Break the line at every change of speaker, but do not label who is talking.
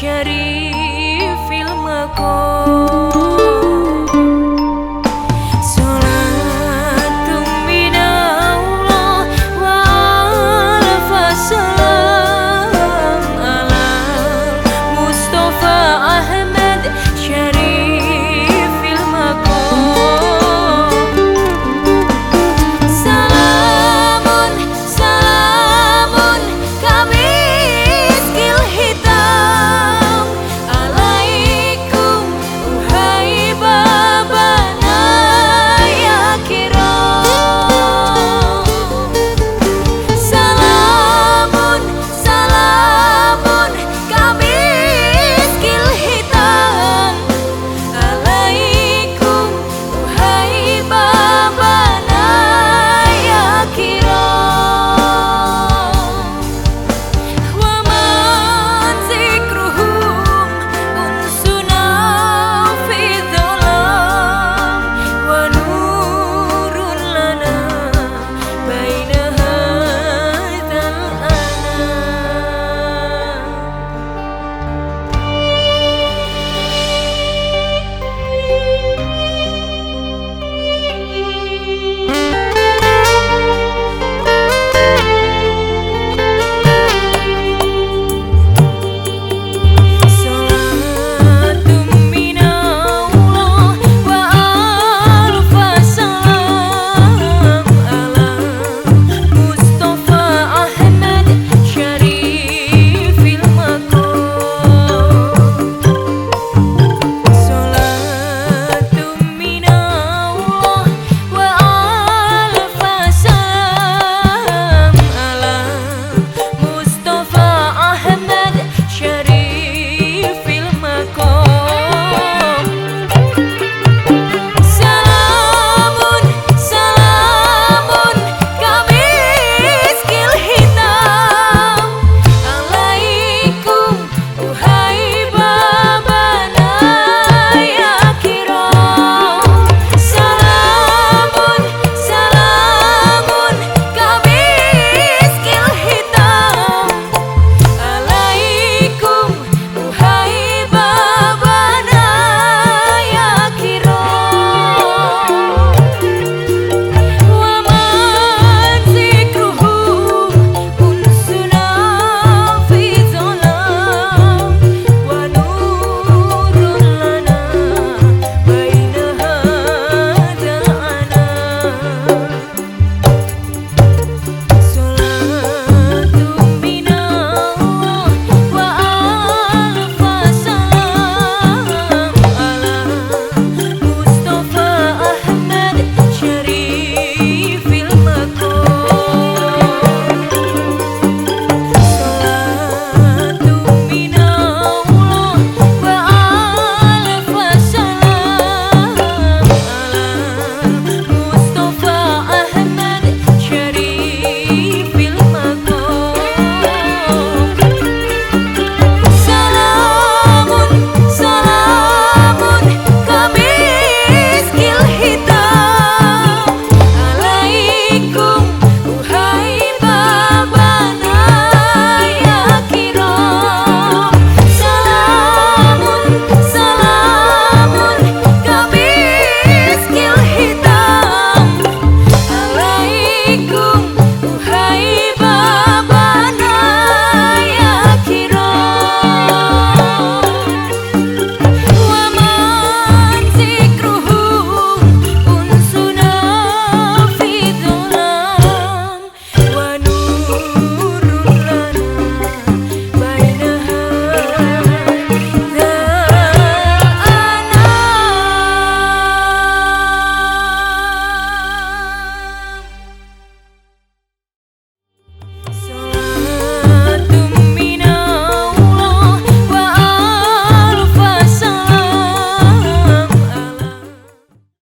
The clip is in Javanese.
Шериф Илмаков